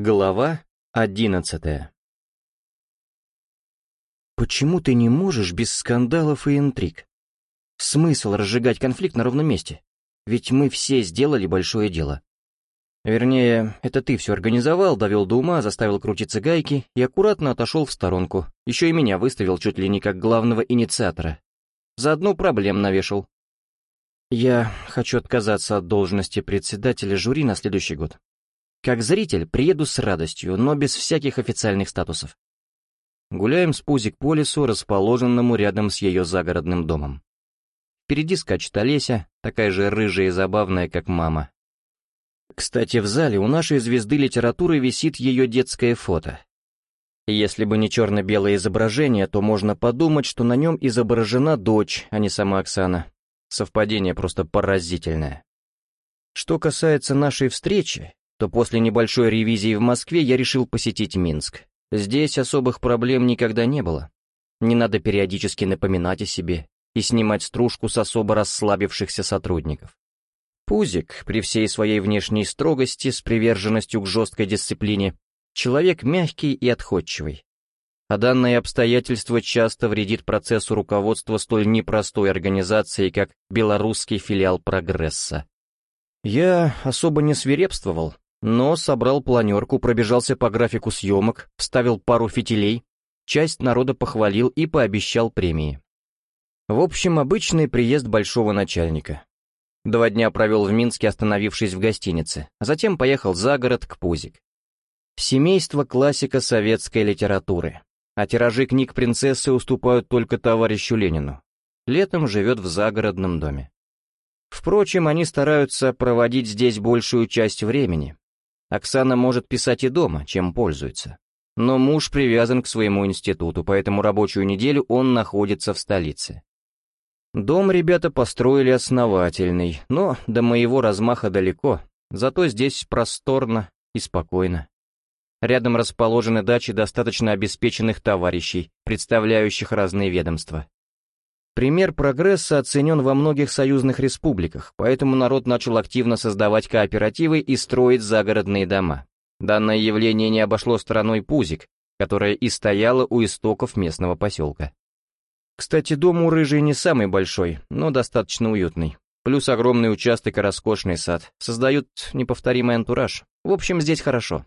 Глава одиннадцатая Почему ты не можешь без скандалов и интриг? Смысл разжигать конфликт на ровном месте? Ведь мы все сделали большое дело. Вернее, это ты все организовал, довел до ума, заставил крутиться гайки и аккуратно отошел в сторонку. Еще и меня выставил чуть ли не как главного инициатора. Заодно проблем навешал. Я хочу отказаться от должности председателя жюри на следующий год. Как зритель приеду с радостью, но без всяких официальных статусов. Гуляем с Пузик по лесу, расположенному рядом с ее загородным домом. Впереди скачет Олеся, такая же рыжая и забавная, как мама. Кстати, в зале у нашей звезды литературы висит ее детское фото. Если бы не черно-белое изображение, то можно подумать, что на нем изображена дочь, а не сама Оксана. Совпадение просто поразительное. Что касается нашей встречи, то после небольшой ревизии в Москве я решил посетить Минск. Здесь особых проблем никогда не было. Не надо периодически напоминать о себе и снимать стружку с особо расслабившихся сотрудников. Пузик, при всей своей внешней строгости, с приверженностью к жесткой дисциплине, человек мягкий и отходчивый. А данное обстоятельство часто вредит процессу руководства столь непростой организации, как белорусский филиал «Прогресса». Я особо не свирепствовал, но собрал планерку, пробежался по графику съемок, вставил пару фитилей, часть народа похвалил и пообещал премии. В общем, обычный приезд большого начальника. Два дня провел в Минске, остановившись в гостинице, а затем поехал за город к Пузик. Семейство классика советской литературы, а тиражи книг принцессы уступают только товарищу Ленину. Летом живет в загородном доме. Впрочем, они стараются проводить здесь большую часть времени, Оксана может писать и дома, чем пользуется. Но муж привязан к своему институту, поэтому рабочую неделю он находится в столице. Дом ребята построили основательный, но до моего размаха далеко, зато здесь просторно и спокойно. Рядом расположены дачи достаточно обеспеченных товарищей, представляющих разные ведомства. Пример прогресса оценен во многих союзных республиках, поэтому народ начал активно создавать кооперативы и строить загородные дома. Данное явление не обошло стороной Пузик, которая и стояла у истоков местного поселка. Кстати, дом у Рыжей не самый большой, но достаточно уютный. Плюс огромный участок и роскошный сад. Создают неповторимый антураж. В общем, здесь хорошо.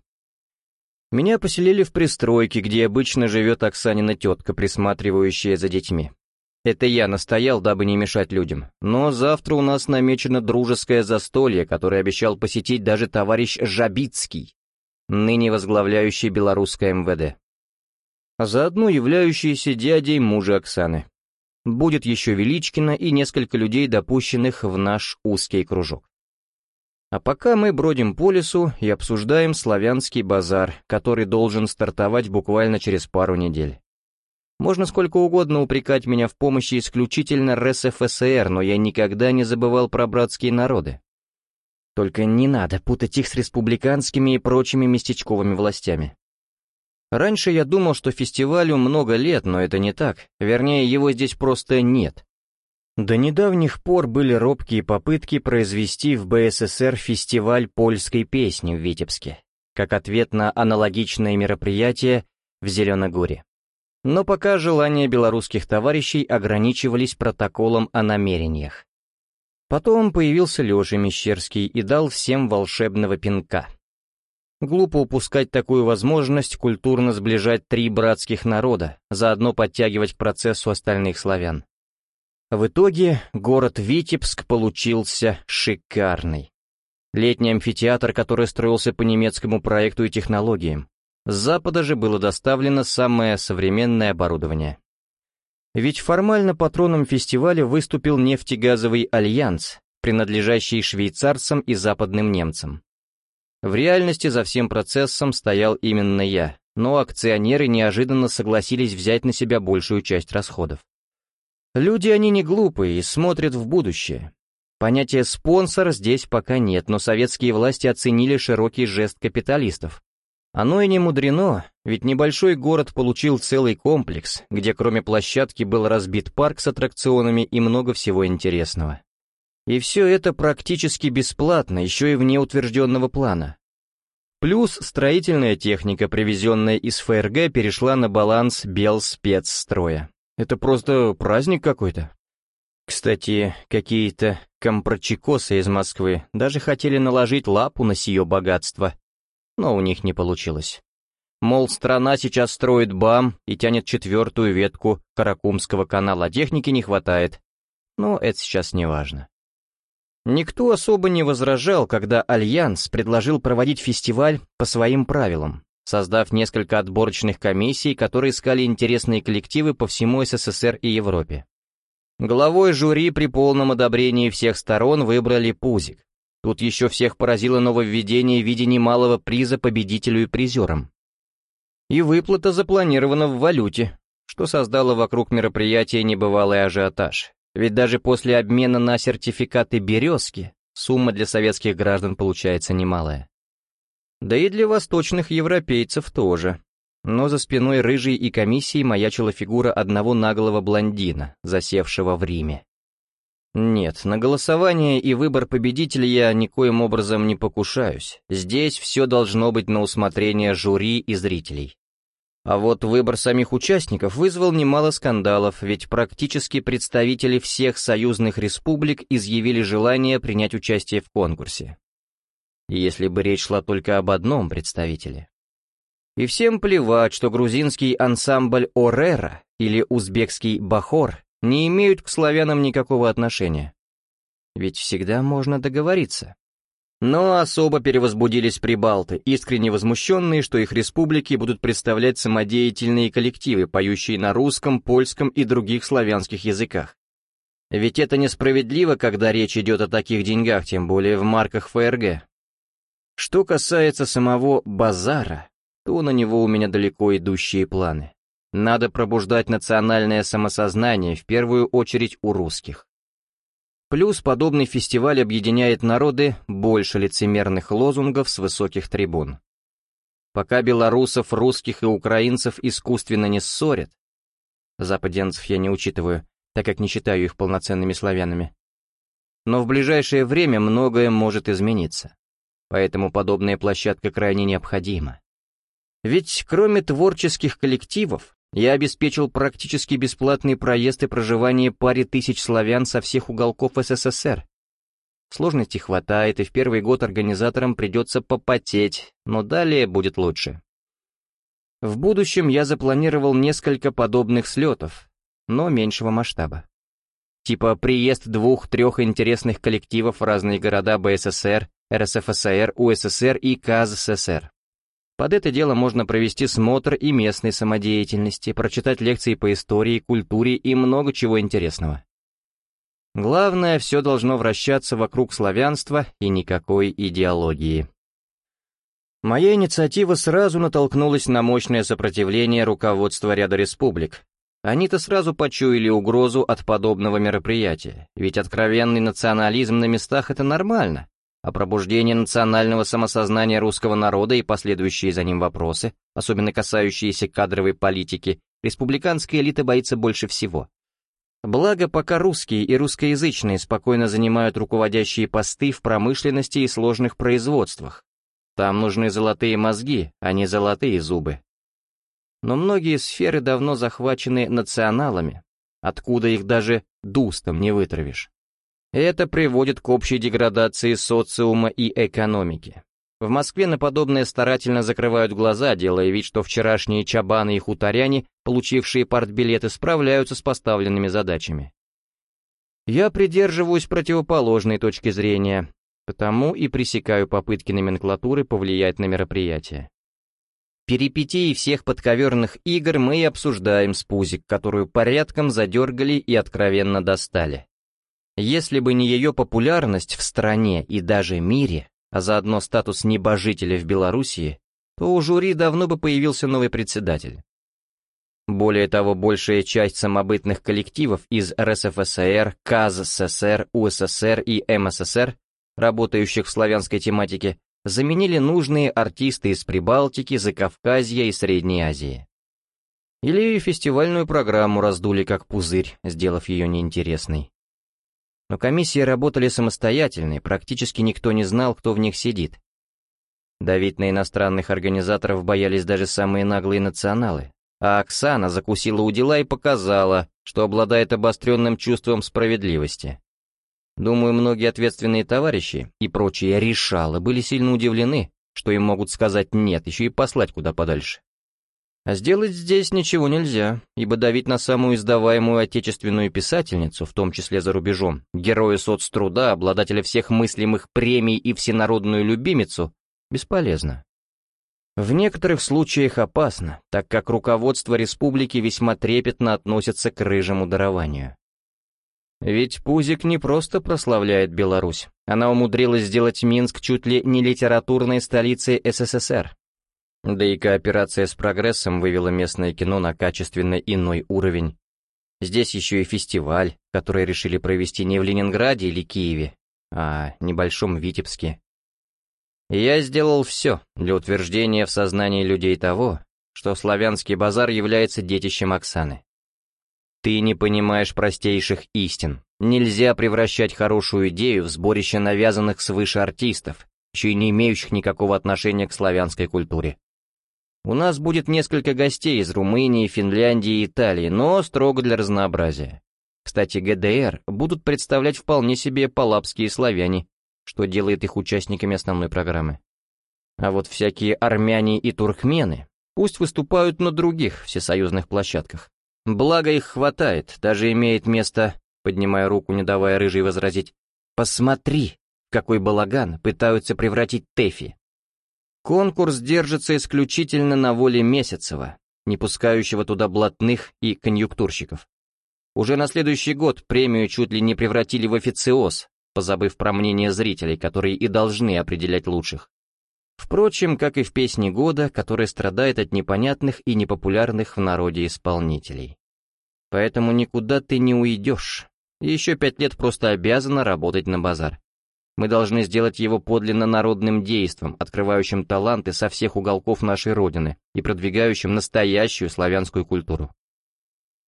Меня поселили в пристройке, где обычно живет Оксанина тетка, присматривающая за детьми. Это я настоял, дабы не мешать людям. Но завтра у нас намечено дружеское застолье, которое обещал посетить даже товарищ Жабицкий, ныне возглавляющий белорусское МВД. А заодно являющийся дядей мужа Оксаны. Будет еще Величкина и несколько людей, допущенных в наш узкий кружок. А пока мы бродим по лесу и обсуждаем славянский базар, который должен стартовать буквально через пару недель. Можно сколько угодно упрекать меня в помощи исключительно РСФСР, но я никогда не забывал про братские народы. Только не надо путать их с республиканскими и прочими местечковыми властями. Раньше я думал, что фестивалю много лет, но это не так. Вернее, его здесь просто нет. До недавних пор были робкие попытки произвести в БССР фестиваль польской песни в Витебске, как ответ на аналогичное мероприятие в Зеленогоре. Но пока желания белорусских товарищей ограничивались протоколом о намерениях. Потом появился Леша Мещерский и дал всем волшебного пинка. Глупо упускать такую возможность культурно сближать три братских народа, заодно подтягивать к процессу остальных славян. В итоге город Витебск получился шикарный. Летний амфитеатр, который строился по немецкому проекту и технологиям, с запада же было доставлено самое современное оборудование. Ведь формально патроном фестиваля выступил нефтегазовый альянс, принадлежащий швейцарцам и западным немцам. В реальности за всем процессом стоял именно я, но акционеры неожиданно согласились взять на себя большую часть расходов. Люди они не глупые и смотрят в будущее. Понятия «спонсор» здесь пока нет, но советские власти оценили широкий жест капиталистов, оно и не мудрено, ведь небольшой город получил целый комплекс, где кроме площадки был разбит парк с аттракционами и много всего интересного. И все это практически бесплатно, еще и вне утвержденного плана. Плюс строительная техника, привезенная из ФРГ, перешла на баланс Белспецстроя. Это просто праздник какой-то. Кстати, какие-то компрочекосы из Москвы даже хотели наложить лапу на сие богатство, но у них не получилось. Мол, страна сейчас строит БАМ и тянет четвертую ветку Каракумского канала, а техники не хватает. Но это сейчас не важно. Никто особо не возражал, когда Альянс предложил проводить фестиваль по своим правилам, создав несколько отборочных комиссий, которые искали интересные коллективы по всему СССР и Европе. Главой жюри при полном одобрении всех сторон выбрали Пузик. Тут еще всех поразило нововведение в виде немалого приза победителю и призерам. И выплата запланирована в валюте, что создало вокруг мероприятия небывалый ажиотаж. Ведь даже после обмена на сертификаты «Березки» сумма для советских граждан получается немалая. Да и для восточных европейцев тоже. Но за спиной рыжей и комиссии маячила фигура одного наглого блондина, засевшего в Риме. Нет, на голосование и выбор победителя я никоим образом не покушаюсь. Здесь все должно быть на усмотрение жюри и зрителей. А вот выбор самих участников вызвал немало скандалов, ведь практически представители всех союзных республик изъявили желание принять участие в конкурсе. Если бы речь шла только об одном представителе. И всем плевать, что грузинский ансамбль Орера или узбекский Бахор не имеют к славянам никакого отношения. Ведь всегда можно договориться. Но особо перевозбудились прибалты, искренне возмущенные, что их республики будут представлять самодеятельные коллективы, поющие на русском, польском и других славянских языках. Ведь это несправедливо, когда речь идет о таких деньгах, тем более в марках ФРГ. Что касается самого базара, то на него у меня далеко идущие планы. Надо пробуждать национальное самосознание, в первую очередь у русских. Плюс подобный фестиваль объединяет народы больше лицемерных лозунгов с высоких трибун. Пока белорусов, русских и украинцев искусственно не ссорят, западенцев я не учитываю, так как не считаю их полноценными славянами, но в ближайшее время многое может измениться, поэтому подобная площадка крайне необходима. Ведь кроме творческих коллективов, я обеспечил практически бесплатный проезд и проживание паре тысяч славян со всех уголков СССР. Сложностей хватает, и в первый год организаторам придется попотеть, но далее будет лучше. В будущем я запланировал несколько подобных слетов, но меньшего масштаба. Типа приезд двух-трех интересных коллективов в разные города БССР, РСФСР, УССР и КАЗССР. Под это дело можно провести смотр и местной самодеятельности, прочитать лекции по истории, культуре и много чего интересного. Главное, все должно вращаться вокруг славянства и никакой идеологии. Моя инициатива сразу натолкнулась на мощное сопротивление руководства ряда республик. Они-то сразу почуяли угрозу от подобного мероприятия, ведь откровенный национализм на местах — это нормально а пробуждение национального самосознания русского народа и последующие за ним вопросы, особенно касающиеся кадровой политики, республиканская элита боится больше всего. Благо, пока русские и русскоязычные спокойно занимают руководящие посты в промышленности и сложных производствах. Там нужны золотые мозги, а не золотые зубы. Но многие сферы давно захвачены националами, откуда их даже дустом не вытравишь. Это приводит к общей деградации социума и экономики. В Москве на подобное старательно закрывают глаза, делая вид, что вчерашние чабаны и хуторяне, получившие партбилеты, справляются с поставленными задачами. Я придерживаюсь противоположной точки зрения, потому и пресекаю попытки номенклатуры повлиять на мероприятие. Перипетии всех подковерных игр мы и обсуждаем с Пузик, которую порядком задергали и откровенно достали. Если бы не ее популярность в стране и даже мире, а заодно статус небожителя в Белоруссии, то у жюри давно бы появился новый председатель. Более того, большая часть самобытных коллективов из РСФСР, КАЗ-ССР, УССР и МССР, работающих в славянской тематике, заменили нужные артисты из Прибалтики, Закавказья и Средней Азии. Или фестивальную программу раздули как пузырь, сделав ее неинтересной. Но комиссии работали самостоятельно, и практически никто не знал, кто в них сидит. Давить на иностранных организаторов боялись даже самые наглые националы. А Оксана закусила у дела и показала, что обладает обостренным чувством справедливости. Думаю, многие ответственные товарищи и прочие решалы были сильно удивлены, что им могут сказать «нет», еще и послать куда подальше. А сделать здесь ничего нельзя, ибо давить на самую издаваемую отечественную писательницу, в том числе за рубежом, героя соцтруда, обладателя всех мыслимых премий и всенародную любимицу, бесполезно. В некоторых случаях опасно, так как руководство республики весьма трепетно относится к рыжему дарованию. Ведь Пузик не просто прославляет Беларусь, она умудрилась сделать Минск чуть ли не литературной столицей СССР. Да и кооперация с прогрессом вывела местное кино на качественно иной уровень. Здесь еще и фестиваль, который решили провести не в Ленинграде или Киеве, а в небольшом Витебске. я сделал все для утверждения в сознании людей того, что славянский базар является детищем Оксаны. Ты не понимаешь простейших истин. Нельзя превращать хорошую идею в сборище навязанных свыше артистов, еще и не имеющих никакого отношения к славянской культуре. У нас будет несколько гостей из Румынии, Финляндии и Италии, но строго для разнообразия. Кстати, ГДР будут представлять вполне себе палапские славяне, что делает их участниками основной программы. А вот всякие армяне и туркмены пусть выступают на других всесоюзных площадках. Благо их хватает, даже имеет место, поднимая руку, не давая рыжей возразить, «Посмотри, какой балаган пытаются превратить Тэфи. Конкурс держится исключительно на воле Месяцева, не пускающего туда блатных и конъюнктурщиков. Уже на следующий год премию чуть ли не превратили в официоз, позабыв про мнение зрителей, которые и должны определять лучших. Впрочем, как и в «Песне года», которая страдает от непонятных и непопулярных в народе исполнителей. Поэтому никуда ты не уйдешь. Еще пять лет просто обязана работать на базар. Мы должны сделать его подлинно народным действом, открывающим таланты со всех уголков нашей Родины и продвигающим настоящую славянскую культуру.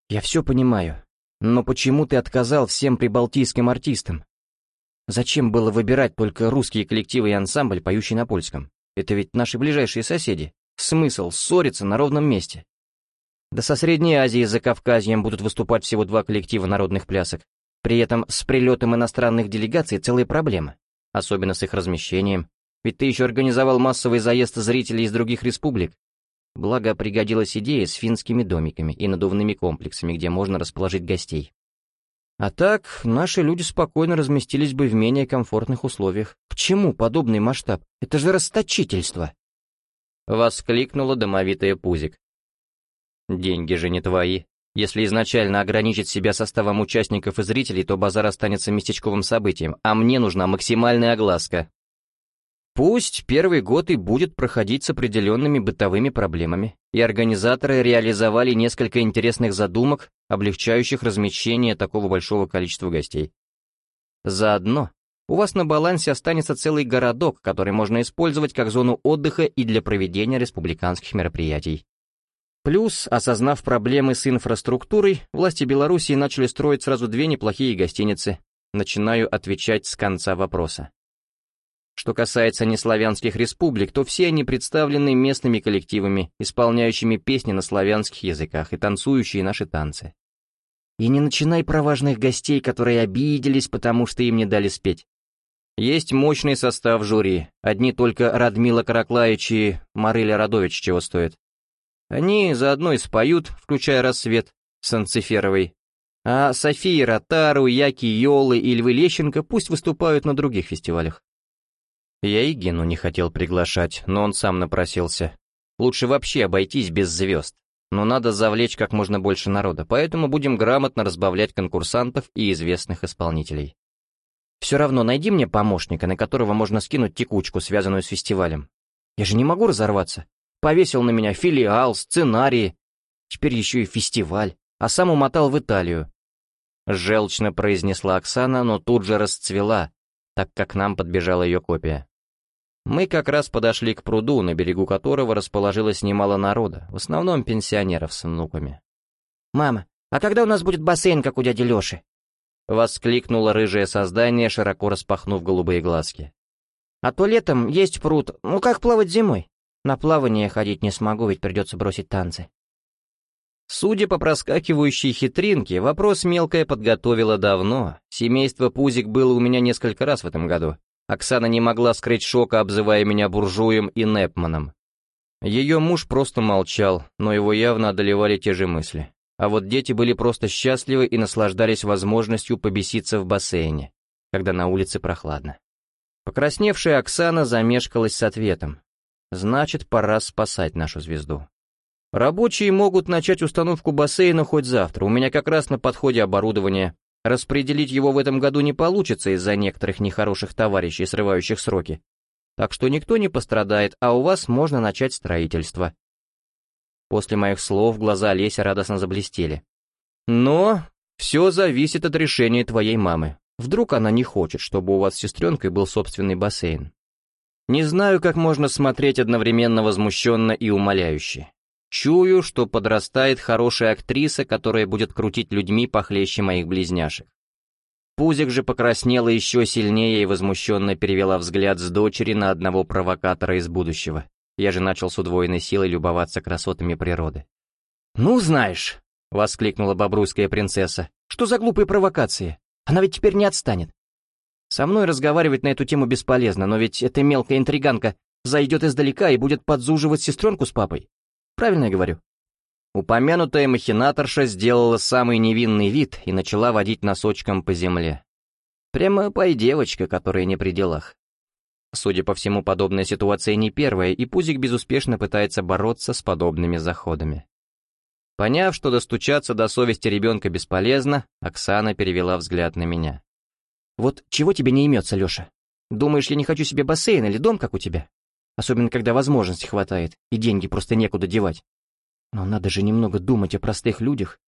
Я все понимаю, но почему ты отказал всем прибалтийским артистам? Зачем было выбирать только русские коллективы и ансамбль, поющий на польском? Это ведь наши ближайшие соседи. Смысл ссориться на ровном месте. Да со Средней Азии за Кавказьем будут выступать всего два коллектива народных плясок, при этом с прилетом иностранных делегаций целая проблема, особенно с их размещением, ведь ты еще организовал массовый заезд зрителей из других республик. Благо, пригодилась идея с финскими домиками и надувными комплексами, где можно расположить гостей. А так, наши люди спокойно разместились бы в менее комфортных условиях. К чему подобный масштаб? Это же расточительство!» Воскликнула домовитая Пузик. «Деньги же не твои», если изначально ограничить себя составом участников и зрителей, то базар останется местечковым событием, а мне нужна максимальная огласка. Пусть первый год и будет проходить с определенными бытовыми проблемами, и организаторы реализовали несколько интересных задумок, облегчающих размещение такого большого количества гостей. Заодно у вас на балансе останется целый городок, который можно использовать как зону отдыха и для проведения республиканских мероприятий. Плюс, осознав проблемы с инфраструктурой, власти Белоруссии начали строить сразу две неплохие гостиницы. Начинаю отвечать с конца вопроса. Что касается неславянских республик, то все они представлены местными коллективами, исполняющими песни на славянских языках и танцующие наши танцы. И не начинай про важных гостей, которые обиделись, потому что им не дали спеть. Есть мощный состав жюри, одни только Радмила Караклаич и Марыля Радович чего стоят. Они заодно и споют, включая рассвет, с Анциферовой. А София Ротару, Яки Йолы и Львы Лещенко пусть выступают на других фестивалях. Я и Гену не хотел приглашать, но он сам напросился. Лучше вообще обойтись без звезд. Но надо завлечь как можно больше народа, поэтому будем грамотно разбавлять конкурсантов и известных исполнителей. Все равно найди мне помощника, на которого можно скинуть текучку, связанную с фестивалем. Я же не могу разорваться. Повесил на меня филиал, сценарии. Теперь еще и фестиваль. А сам умотал в Италию. Желчно произнесла Оксана, но тут же расцвела, так как к нам подбежала ее копия. Мы как раз подошли к пруду, на берегу которого расположилось немало народа, в основном пенсионеров с внуками. «Мама, а когда у нас будет бассейн, как у дяди Леши?» Воскликнуло рыжее создание, широко распахнув голубые глазки. А то летом есть пруд, ну как плавать зимой? На плавание ходить не смогу, ведь придется бросить танцы. Судя по проскакивающей хитринке, вопрос мелкая подготовила давно. Семейство Пузик было у меня несколько раз в этом году. Оксана не могла скрыть шока, обзывая меня буржуем и Непманом. Ее муж просто молчал, но его явно одолевали те же мысли. А вот дети были просто счастливы и наслаждались возможностью побеситься в бассейне, когда на улице прохладно. Покрасневшая Оксана замешкалась с ответом. Значит, пора спасать нашу звезду. Рабочие могут начать установку бассейна хоть завтра, у меня как раз на подходе оборудование. Распределить его в этом году не получится из-за некоторых нехороших товарищей, срывающих сроки. Так что никто не пострадает, а у вас можно начать строительство. После моих слов глаза Олеся радостно заблестели. Но все зависит от решения твоей мамы. Вдруг она не хочет, чтобы у вас с сестренкой был собственный бассейн. Не знаю, как можно смотреть одновременно возмущенно и умоляюще. Чую, что подрастает хорошая актриса, которая будет крутить людьми похлеще моих близняшек. Пузик же покраснела еще сильнее и возмущенно перевела взгляд с дочери на одного провокатора из будущего. Я же начал с удвоенной силой любоваться красотами природы. «Ну, знаешь», — воскликнула бобруйская принцесса, — «что за глупые провокации? Она ведь теперь не отстанет. Со мной разговаривать на эту тему бесполезно, но ведь эта мелкая интриганка зайдет издалека и будет подзуживать сестренку с папой. Правильно я говорю?» Упомянутая махинаторша сделала самый невинный вид и начала водить носочком по земле. Прямо пой девочка, которая не при делах. Судя по всему, подобная ситуация не первая, и Пузик безуспешно пытается бороться с подобными заходами. Поняв, что достучаться до совести ребенка бесполезно, Оксана перевела взгляд на меня. «Вот чего тебе не имется, Леша? Думаешь, я не хочу себе бассейн или дом, как у тебя? Особенно, когда возможности хватает, и деньги просто некуда девать. Но надо же немного думать о простых людях.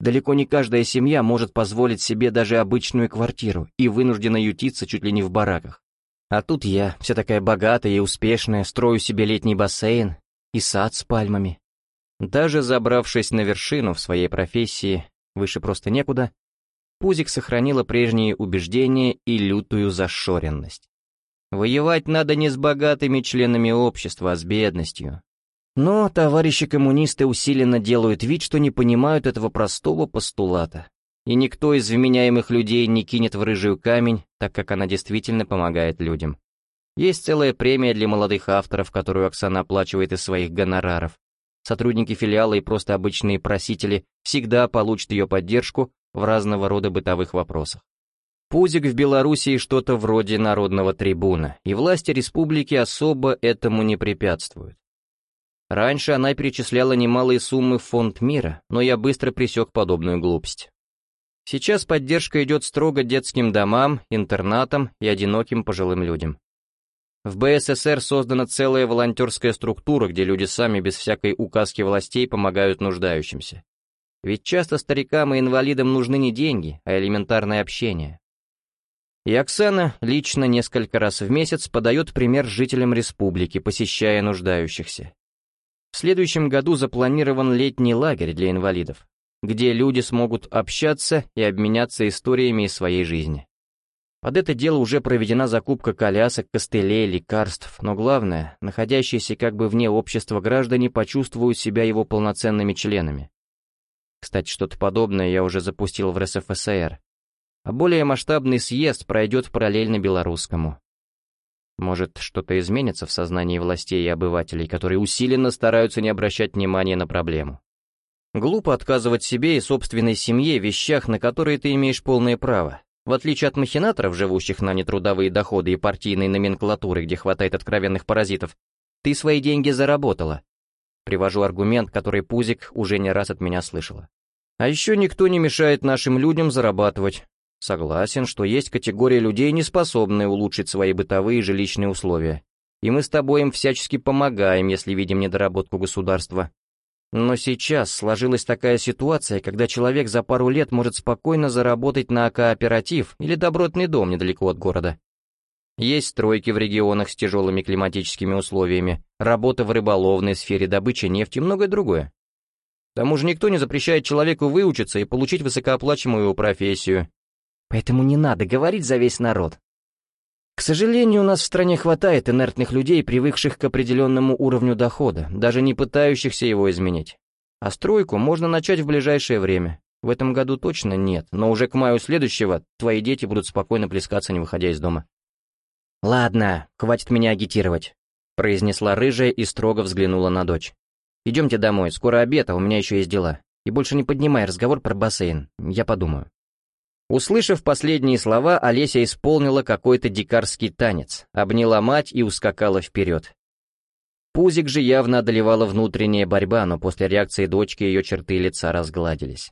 Далеко не каждая семья может позволить себе даже обычную квартиру и вынуждена ютиться чуть ли не в бараках. А тут я, вся такая богатая и успешная, строю себе летний бассейн и сад с пальмами. Даже забравшись на вершину в своей профессии, выше просто некуда, Пузик сохранила прежние убеждения и лютую зашоренность. Воевать надо не с богатыми членами общества, а с бедностью. Но товарищи коммунисты усиленно делают вид, что не понимают этого простого постулата. И никто из вменяемых людей не кинет в рыжую камень, так как она действительно помогает людям. Есть целая премия для молодых авторов, которую Оксана оплачивает из своих гонораров. Сотрудники филиала и просто обычные просители всегда получат ее поддержку в разного рода бытовых вопросах. Пузик в Белоруссии что-то вроде народного трибуна, и власти республики особо этому не препятствуют. Раньше она перечисляла немалые суммы в фонд мира, но я быстро пресек подобную глупость. Сейчас поддержка идет строго детским домам, интернатам и одиноким пожилым людям. В БССР создана целая волонтерская структура, где люди сами без всякой указки властей помогают нуждающимся. Ведь часто старикам и инвалидам нужны не деньги, а элементарное общение. И Оксана лично несколько раз в месяц подает пример жителям республики, посещая нуждающихся. В следующем году запланирован летний лагерь для инвалидов, где люди смогут общаться и обменяться историями из своей жизни. Под это дело уже проведена закупка колясок, костылей, лекарств, но главное, находящиеся как бы вне общества граждане почувствуют себя его полноценными членами. Кстати, что-то подобное я уже запустил в РСФСР, а более масштабный съезд пройдет параллельно белорусскому. Может, что-то изменится в сознании властей и обывателей, которые усиленно стараются не обращать внимания на проблему. Глупо отказывать себе и собственной семье в вещах, на которые ты имеешь полное право. В отличие от махинаторов, живущих на нетрудовые доходы и партийной номенклатуры, где хватает откровенных паразитов, ты свои деньги заработала. Привожу аргумент, который Пузик уже не раз от меня слышала. А еще никто не мешает нашим людям зарабатывать, Согласен, что есть категория людей, не способные улучшить свои бытовые и жилищные условия. И мы с тобой им всячески помогаем, если видим недоработку государства. Но сейчас сложилась такая ситуация, когда человек за пару лет может спокойно заработать на кооператив или добротный дом недалеко от города. Есть стройки в регионах с тяжелыми климатическими условиями, работа в рыболовной сфере добычи нефти и многое другое. К тому же никто не запрещает человеку выучиться и получить высокооплачиваемую профессию, Поэтому не надо говорить за весь народ. К сожалению, у нас в стране хватает инертных людей, привыкших к определенному уровню дохода, даже не пытающихся его изменить. А стройку можно начать в ближайшее время. В этом году точно нет, но уже к маю следующего твои дети будут спокойно плескаться, не выходя из дома. «Ладно, хватит меня агитировать», — произнесла рыжая и строго взглянула на дочь. «Идемте домой, скоро обед, а у меня еще есть дела. И больше не поднимай разговор про бассейн, я подумаю». Услышав последние слова, Олеся исполнила какой-то дикарский танец, обняла мать и ускакала вперед. Пузик же явно одолевала внутренняя борьба, но после реакции дочки ее черты лица разгладились.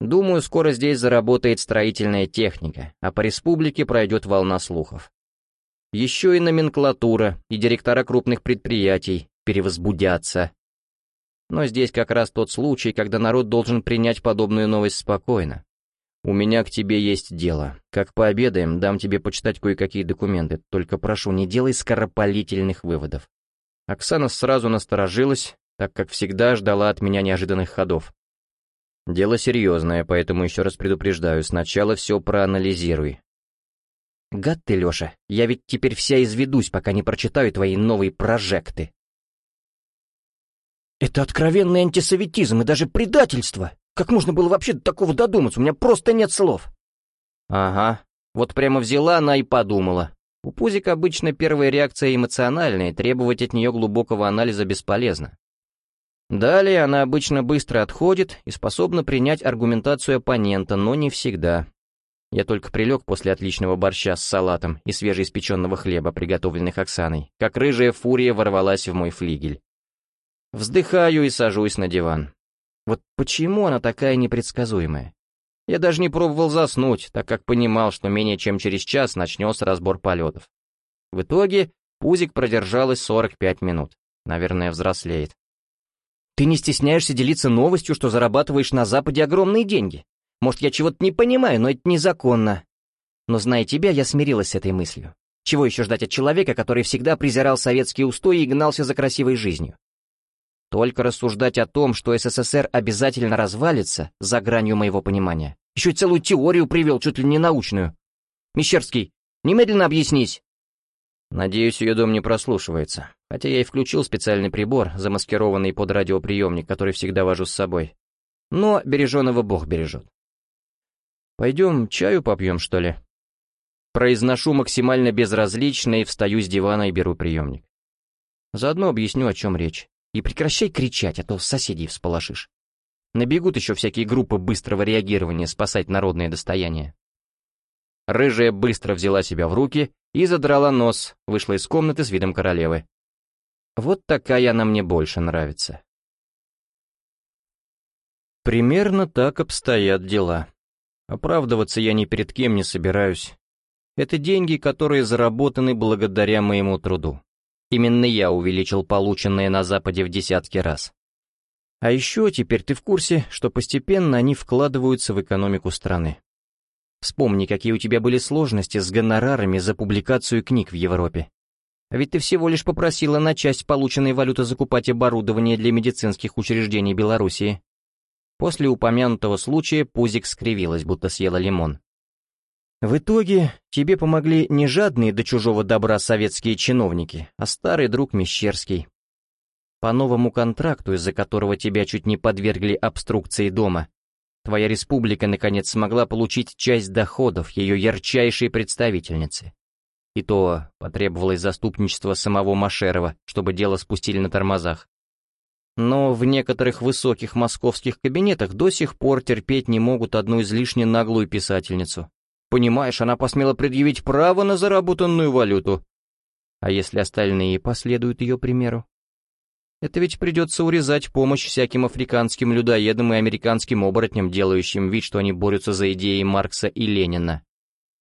Думаю, скоро здесь заработает строительная техника, а по республике пройдет волна слухов. Еще и номенклатура, и директора крупных предприятий перевозбудятся. Но здесь как раз тот случай, когда народ должен принять подобную новость спокойно, «У меня к тебе есть дело. Как пообедаем, дам тебе почитать кое-какие документы, только прошу, не делай скоропалительных выводов». Оксана сразу насторожилась, так как всегда ждала от меня неожиданных ходов. «Дело серьезное, поэтому еще раз предупреждаю, сначала все проанализируй». «Гад ты, Леша, я ведь теперь вся изведусь, пока не прочитаю твои новые прожекты». «Это откровенный антисоветизм и даже предательство!» Как можно было вообще до такого додуматься? У меня просто нет слов. Ага, вот прямо взяла она и подумала. У Пузик обычно первая реакция эмоциональная, требовать от нее глубокого анализа бесполезно. Далее она обычно быстро отходит и способна принять аргументацию оппонента, но не всегда. Я только прилег после отличного борща с салатом и свежеиспеченного хлеба, приготовленных Оксаной, как рыжая фурия ворвалась в мой флигель. Вздыхаю и сажусь на диван. Вот почему она такая непредсказуемая? Я даже не пробовал заснуть, так как понимал, что менее чем через час начнется разбор полетов. В итоге Пузик продержалась 45 минут. Наверное, взрослеет. «Ты не стесняешься делиться новостью, что зарабатываешь на Западе огромные деньги? Может, я чего-то не понимаю, но это незаконно. Но, зная тебя, я смирилась с этой мыслью. Чего еще ждать от человека, который всегда презирал советские устои и гнался за красивой жизнью? Только рассуждать о том, что СССР обязательно развалится, за гранью моего понимания. Еще целую теорию привел, чуть ли не научную. Мещерский, немедленно объяснись. Надеюсь, ее дом не прослушивается. Хотя я и включил специальный прибор, замаскированный под радиоприемник, который всегда вожу с собой. Но береженого Бог бережет. Пойдем чаю попьем, что ли? Произношу максимально безразлично и встаю с дивана и беру приемник. Заодно объясню, о чем речь. И прекращай кричать, а то соседей всполошишь. Набегут еще всякие группы быстрого реагирования спасать народное достояние. Рыжая быстро взяла себя в руки и задрала нос, вышла из комнаты с видом королевы. Вот такая она мне больше нравится. Примерно так обстоят дела. Оправдываться я ни перед кем не собираюсь. Это деньги, которые заработаны благодаря моему труду. Именно я увеличил полученное на Западе в десятки раз. А еще теперь ты в курсе, что постепенно они вкладываются в экономику страны. Вспомни, какие у тебя были сложности с гонорарами за публикацию книг в Европе. Ведь ты всего лишь попросила на часть полученной валюты закупать оборудование для медицинских учреждений Белоруссии. После упомянутого случая Пузик скривилась, будто съела лимон. В итоге тебе помогли не жадные до чужого добра советские чиновники, а старый друг Мещерский. По новому контракту, из-за которого тебя чуть не подвергли обструкции дома, твоя республика наконец смогла получить часть доходов ее ярчайшей представительницы. И то потребовалось заступничество самого Машерова, чтобы дело спустили на тормозах. Но в некоторых высоких московских кабинетах до сих пор терпеть не могут одну излишне наглую писательницу, Понимаешь, она посмела предъявить право на заработанную валюту. А если остальные последуют ее примеру? Это ведь придется урезать помощь всяким африканским людоедам и американским оборотням, делающим вид, что они борются за идеи Маркса и Ленина.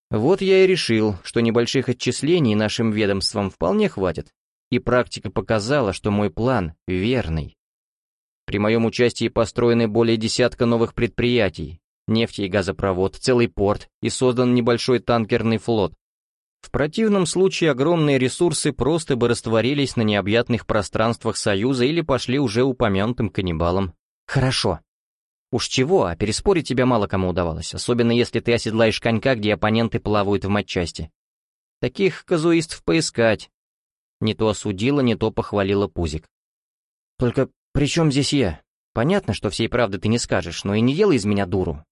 Вот я и решил, что небольших отчислений нашим ведомствам вполне хватит, и практика показала, что мой план верный. При моем участии построены более десятка новых предприятий, нефти и газопровод, целый порт и создан небольшой танкерный флот. В противном случае огромные ресурсы просто бы растворились на необъятных пространствах Союза или пошли уже упомянутым каннибалам. Хорошо. Уж чего, а переспорить тебя мало кому удавалось, особенно если ты оседлаешь конька, где оппоненты плавают в матчасти. Таких казуистов поискать. Не то осудила, не то похвалила Пузик. Только при чем здесь я? Понятно, что всей правды ты не скажешь, но и не делай из меня дуру.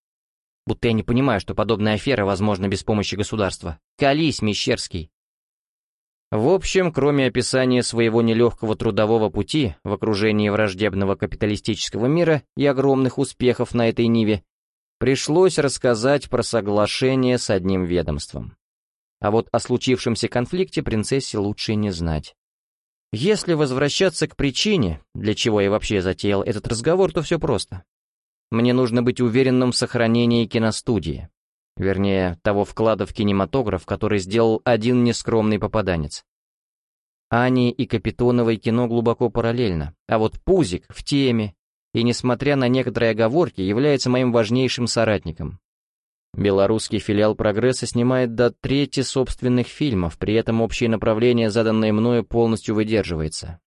Будто я не понимаю, что подобная афера возможна без помощи государства. Колись, Мещерский. В общем, кроме описания своего нелегкого трудового пути в окружении враждебного капиталистического мира и огромных успехов на этой ниве, пришлось рассказать про соглашение с одним ведомством. А вот о случившемся конфликте принцессе лучше не знать. Если возвращаться к причине, для чего я вообще затеял этот разговор, то все просто. Мне нужно быть уверенным в сохранении киностудии. Вернее, того вклада в кинематограф, который сделал один нескромный попаданец. Ани и Капитоновой кино глубоко параллельно, а вот Пузик в теме, и, несмотря на некоторые оговорки, является моим важнейшим соратником. Белорусский филиал «Прогресса» снимает до трети собственных фильмов, при этом общее направление, заданное мною, полностью выдерживается.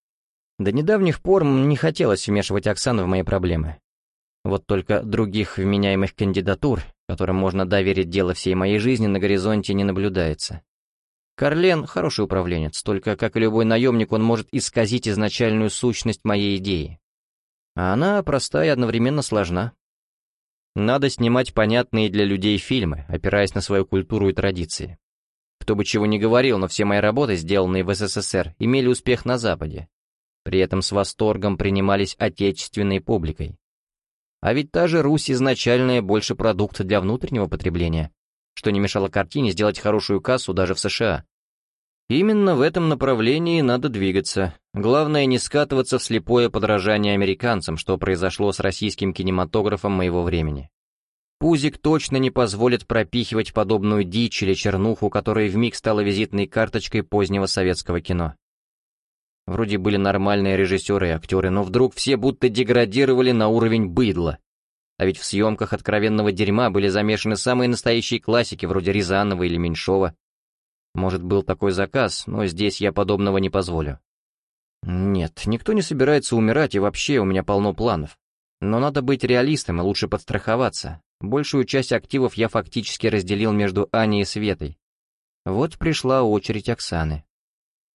До недавних пор не хотелось вмешивать Оксану в мои проблемы. Вот только других вменяемых кандидатур, которым можно доверить дело всей моей жизни, на горизонте не наблюдается. Карлен — хороший управленец, только, как и любой наемник, он может исказить изначальную сущность моей идеи. А она проста и одновременно сложна. Надо снимать понятные для людей фильмы, опираясь на свою культуру и традиции. Кто бы чего ни говорил, но все мои работы, сделанные в СССР, имели успех на Западе. При этом с восторгом принимались отечественной публикой. А ведь та же Русь изначальная больше продукт для внутреннего потребления, что не мешало картине сделать хорошую кассу даже в США. Именно в этом направлении надо двигаться. Главное не скатываться в слепое подражание американцам, что произошло с российским кинематографом моего времени. Пузик точно не позволит пропихивать подобную дичь или чернуху, которая вмиг стала визитной карточкой позднего советского кино. Вроде были нормальные режиссеры и актеры, но вдруг все будто деградировали на уровень быдла. А ведь в съемках откровенного дерьма были замешаны самые настоящие классики, вроде Рязанова или Меньшова. Может, был такой заказ, но здесь я подобного не позволю. Нет, никто не собирается умирать, и вообще у меня полно планов. Но надо быть реалистом и лучше подстраховаться. Большую часть активов я фактически разделил между Аней и Светой. Вот пришла очередь Оксаны.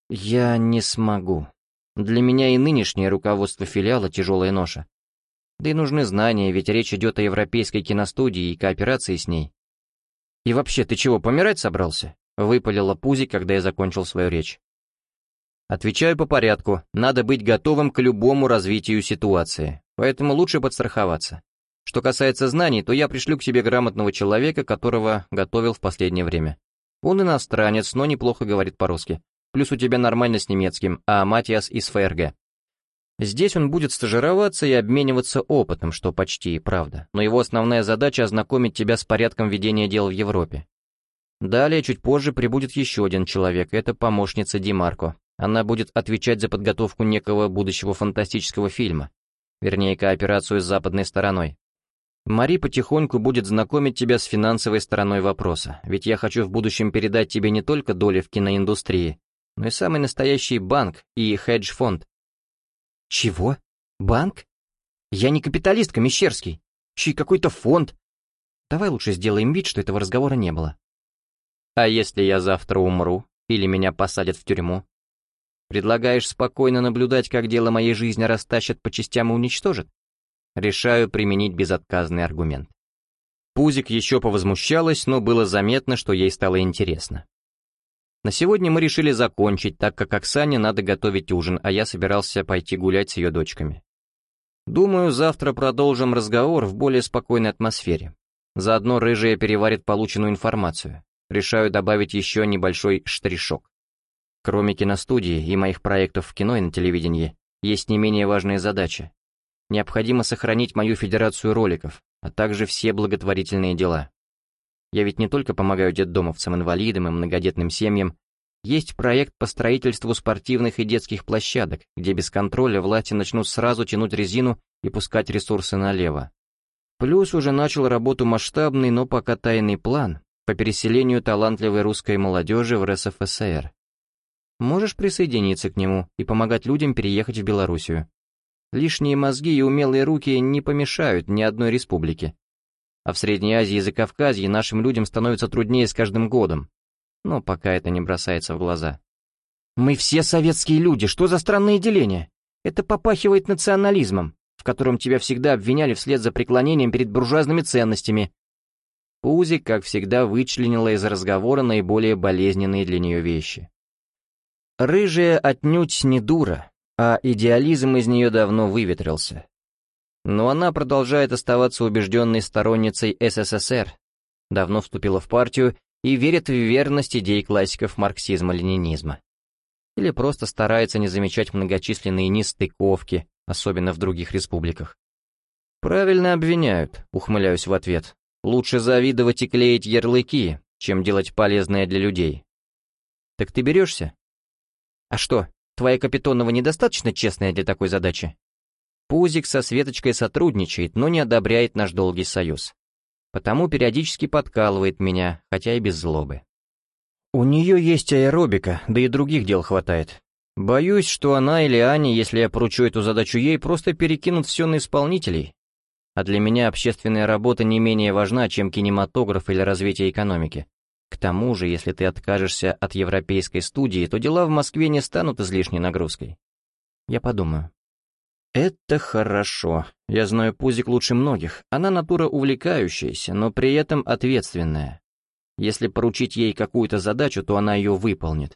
Я не смогу. Для меня и нынешнее руководство филиала тяжелая ноша. Да и нужны знания, ведь речь идет о европейской киностудии и кооперации с ней. И вообще, ты чего, помирать собрался? Выпалила Пузи, когда я закончил свою речь. Отвечаю по порядку, надо быть готовым к любому развитию ситуации, поэтому лучше подстраховаться. Что касается знаний, то я пришлю к себе грамотного человека, которого готовил в последнее время. Он иностранец, но неплохо говорит по-русски, Плюс у тебя нормально с немецким, а Матиас из ФРГ. Здесь он будет стажироваться и обмениваться опытом, что почти и правда. Но его основная задача — ознакомить тебя с порядком ведения дел в Европе. Далее, чуть позже, прибудет еще один человек, это помощница Ди Марко. Она будет отвечать за подготовку некого будущего фантастического фильма, вернее, кооперацию с западной стороной. Мари потихоньку будет знакомить тебя с финансовой стороной вопроса, ведь я хочу в будущем передать тебе не только доли в киноиндустрии, но и самый настоящий банк и хедж-фонд. Чего? Банк? Я не капиталистка, Мещерский. Чей какой-то фонд. Давай лучше сделаем вид, что этого разговора не было. А если я завтра умру, или меня посадят в тюрьму? Предлагаешь спокойно наблюдать, как дело моей жизни растащат по частям и уничтожат? Решаю применить безотказный аргумент. Пузик еще повозмущалась, но было заметно, что ей стало интересно. На сегодня мы решили закончить, так как Оксане надо готовить ужин, а я собирался пойти гулять с ее дочками. Думаю, завтра продолжим разговор в более спокойной атмосфере. Заодно рыжая переварит полученную информацию. Решаю добавить еще небольшой штришок. Кроме киностудии и моих проектов в кино и на телевидении, есть не менее важная задача. Необходимо сохранить мою федерацию роликов, а также все благотворительные дела. Я ведь не только помогаю детдомовцам, инвалидам и многодетным семьям. Есть проект по строительству спортивных и детских площадок, где без контроля власти начнут сразу тянуть резину и пускать ресурсы налево. Плюс уже начал работу масштабный, но пока тайный план по переселению талантливой русской молодежи в РСФСР. Можешь присоединиться к нему и помогать людям переехать в Белоруссию. Лишние мозги и умелые руки не помешают ни одной республике а в Средней Азии и Закавказье нашим людям становится труднее с каждым годом. но пока это не бросается в глаза. «Мы все советские люди, что за странное деление? Это попахивает национализмом, в котором тебя всегда обвиняли вслед за преклонением перед буржуазными ценностями». Пузик, как всегда, вычленила из разговора наиболее болезненные для нее вещи. Рыжая отнюдь не дура, а идеализм из нее давно выветрился. Но она продолжает оставаться убежденной сторонницей СССР, давно вступила в партию и верит в верность идей классиков марксизма-ленинизма. Или просто старается не замечать многочисленные нестыковки, особенно в других республиках. «Правильно обвиняют», — ухмыляюсь в ответ. «Лучше завидовать и клеить ярлыки, чем делать полезное для людей». «Так ты берешься?» А что, твоя Капитонова недостаточно честная для такой задачи? Пузик со Светочкой сотрудничает, но не одобряет наш долгий союз. Потому периодически подкалывает меня, хотя и без злобы. У нее есть аэробика, да и других дел хватает. Боюсь, что она или Аня, если я поручу эту задачу ей, просто перекинут все на исполнителей. А для меня общественная работа не менее важна, чем кинематограф или развитие экономики. К тому же, если ты откажешься от европейской студии, то дела в Москве не станут излишней нагрузкой. Я подумаю. Это хорошо. Я знаю Пузик лучше многих. Она натура увлекающаяся, но при этом ответственная. Если поручить ей какую-то задачу, то она ее выполнит.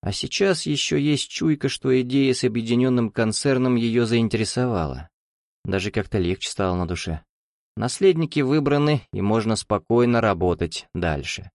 А сейчас еще есть чуйка, что идея с объединенным концерном ее заинтересовала. Даже как-то легче стало на душе. Наследники выбраны, и можно спокойно работать дальше.